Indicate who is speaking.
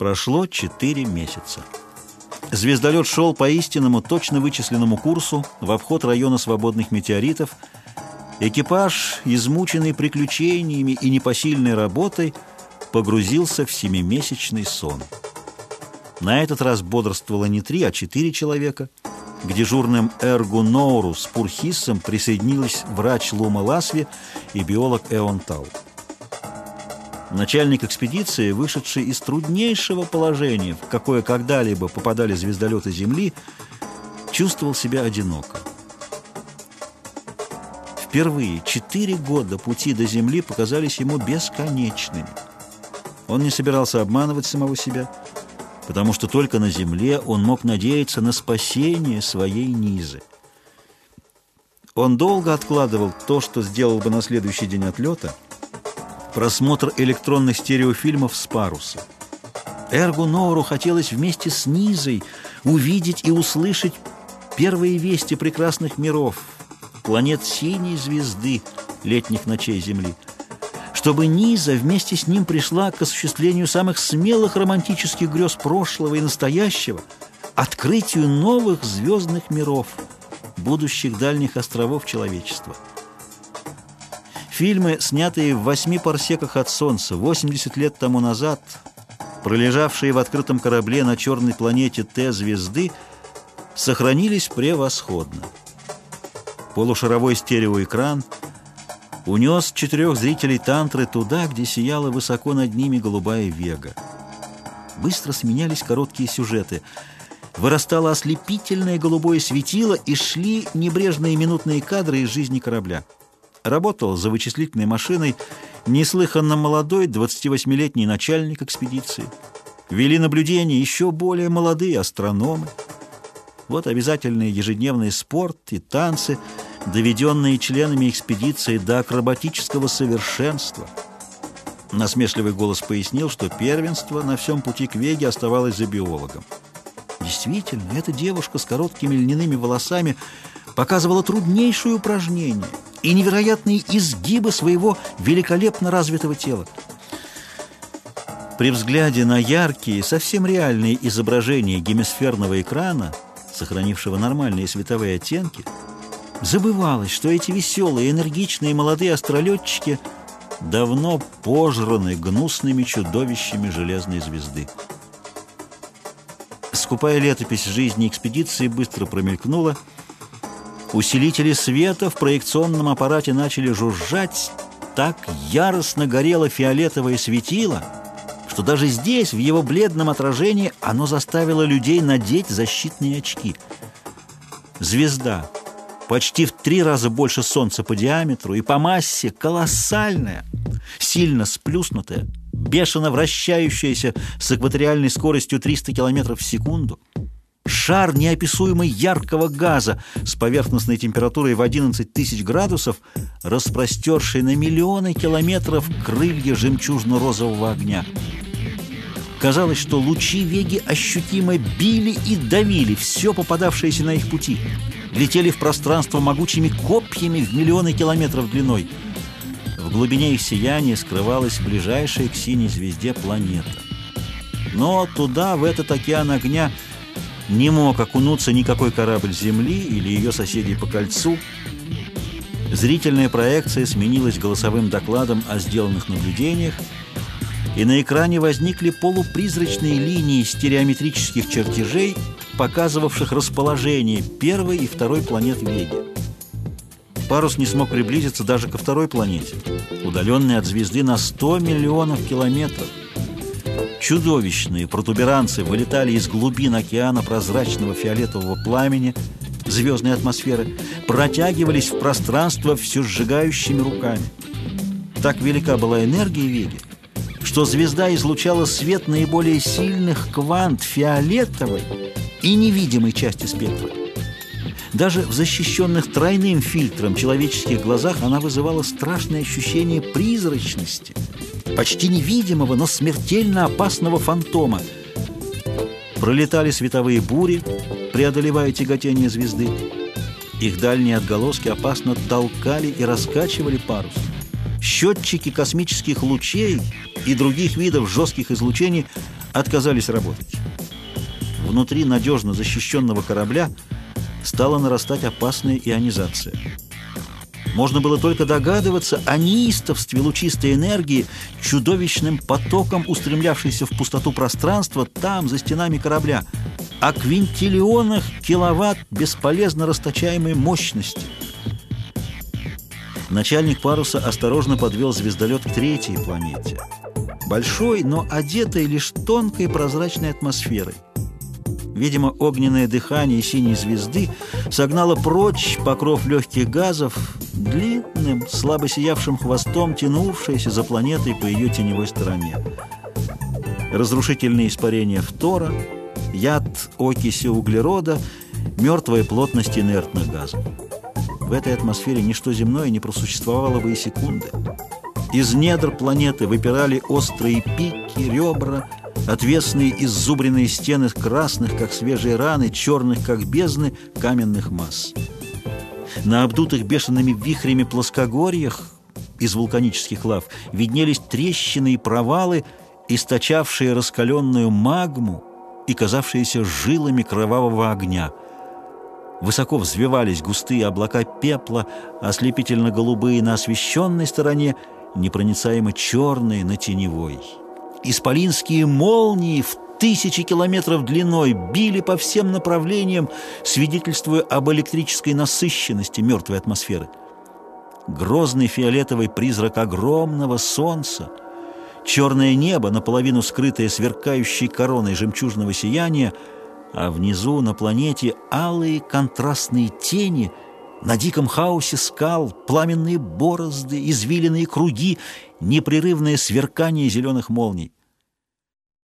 Speaker 1: Прошло четыре месяца. Звездолет шел по истинному, точно вычисленному курсу в обход района свободных метеоритов. Экипаж, измученный приключениями и непосильной работой, погрузился в семимесячный сон. На этот раз бодрствовало не три, а четыре человека. К дежурным Эргу Ноуру с Пурхиссом присоединились врач Лума Ласви и биолог Эон Тау. Начальник экспедиции, вышедший из труднейшего положения, в какое когда-либо попадали звездолеты Земли, чувствовал себя одиноко. Впервые четыре года пути до Земли показались ему бесконечными. Он не собирался обманывать самого себя, потому что только на Земле он мог надеяться на спасение своей Низы. Он долго откладывал то, что сделал бы на следующий день отлета, просмотр электронных стереофильмов с паруса. Эргу Ноуру хотелось вместе с Низой увидеть и услышать первые вести прекрасных миров, планет синей звезды летних ночей Земли, чтобы Низа вместе с ним пришла к осуществлению самых смелых романтических грез прошлого и настоящего, открытию новых звездных миров, будущих дальних островов человечества. Фильмы, снятые в восьми парсеках от Солнца 80 лет тому назад, пролежавшие в открытом корабле на черной планете Т-звезды, сохранились превосходно. Полушаровой стереоэкран унес четырех зрителей тантры туда, где сияла высоко над ними голубая вега. Быстро сменялись короткие сюжеты. Вырастало ослепительное голубое светило и шли небрежные минутные кадры из жизни корабля. Работал за вычислительной машиной неслыханно молодой 28-летний начальник экспедиции. Вели наблюдения еще более молодые астрономы. Вот обязательный ежедневный спорт и танцы, доведенные членами экспедиции до акробатического совершенства. Насмешливый голос пояснил, что первенство на всем пути к Веге оставалось за биологом. Действительно, эта девушка с короткими льняными волосами показывала труднейшее упражнение – и невероятные изгибы своего великолепно развитого тела. При взгляде на яркие, совсем реальные изображения гемисферного экрана, сохранившего нормальные световые оттенки, забывалось, что эти веселые, энергичные молодые астролетчики давно пожраны гнусными чудовищами железной звезды. Скупая летопись жизни экспедиции быстро промелькнула, Усилители света в проекционном аппарате начали жужжать, так яростно горело фиолетовое светило, что даже здесь, в его бледном отражении, оно заставило людей надеть защитные очки. Звезда, почти в три раза больше Солнца по диаметру и по массе, колоссальная, сильно сплюснутая, бешено вращающаяся с экваториальной скоростью 300 км в секунду — шар неописуемый яркого газа с поверхностной температурой в 11 тысяч градусов, распростерший на миллионы километров крылья жемчужно-розового огня. Казалось, что лучи Веги ощутимо били и давили все попадавшееся на их пути, летели в пространство могучими копьями в миллионы километров длиной. В глубине их сияния скрывалась ближайшая к синей звезде планета. Но туда, в этот океан огня, не мог окунуться никакой корабль Земли или ее соседей по кольцу. Зрительная проекция сменилась голосовым докладом о сделанных наблюдениях, и на экране возникли полупризрачные линии стереометрических чертежей, показывавших расположение первой и второй планет Веги. Парус не смог приблизиться даже ко второй планете, удаленной от звезды на 100 миллионов километров. Чудовищные протуберанцы вылетали из глубин океана прозрачного фиолетового пламени звездной атмосферы, протягивались в пространство все сжигающими руками. Так велика была энергия Веги, что звезда излучала свет наиболее сильных квант фиолетовой и невидимой части спектра. Даже в защищенных тройным фильтром человеческих глазах она вызывала страшное ощущение призрачности – почти невидимого, но смертельно опасного фантома. Пролетали световые бури, преодолевая тяготение звезды. Их дальние отголоски опасно толкали и раскачивали парус. Счетчики космических лучей и других видов жестких излучений отказались работать. Внутри надежно защищенного корабля стала нарастать опасная ионизация. Можно было только догадываться о неистовстве лучистой энергии, чудовищным потоком устремлявшейся в пустоту пространства там, за стенами корабля, о квинтиллионах киловатт бесполезно расточаемой мощности. Начальник паруса осторожно подвел звездолет к третьей планете. Большой, но одетой лишь тонкой прозрачной атмосферой. Видимо, огненное дыхание синей звезды согнало прочь покров легких газов, длинным, слабо сиявшим хвостом, тянувшееся за планетой по ее теневой стороне. Разрушительные испарения фтора, яд окиси углерода, мертвая плотность инертных газов. В этой атмосфере ничто земное не просуществовало бы и секунды. Из недр планеты выпирали острые пики, ребра, отвесные иззубренные стены красных, как свежие раны, черных, как бездны, каменных масс. На обдутых бешеными вихрями плоскогорьях из вулканических лав виднелись трещины и провалы, источавшие раскаленную магму и казавшиеся жилами кровавого огня. Высоко взвивались густые облака пепла, ослепительно-голубые на освещенной стороне, непроницаемо черные на теневой. Исполинские молнии в тысячи километров длиной били по всем направлениям, свидетельствуя об электрической насыщенности мертвой атмосферы. Грозный фиолетовый призрак огромного солнца, черное небо, наполовину скрытое сверкающей короной жемчужного сияния, а внизу на планете алые контрастные тени — на диком хаосе скал, пламенные борозды, извилины круги, непрерывное сверкание зеленых молний.